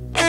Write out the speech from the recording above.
Bye.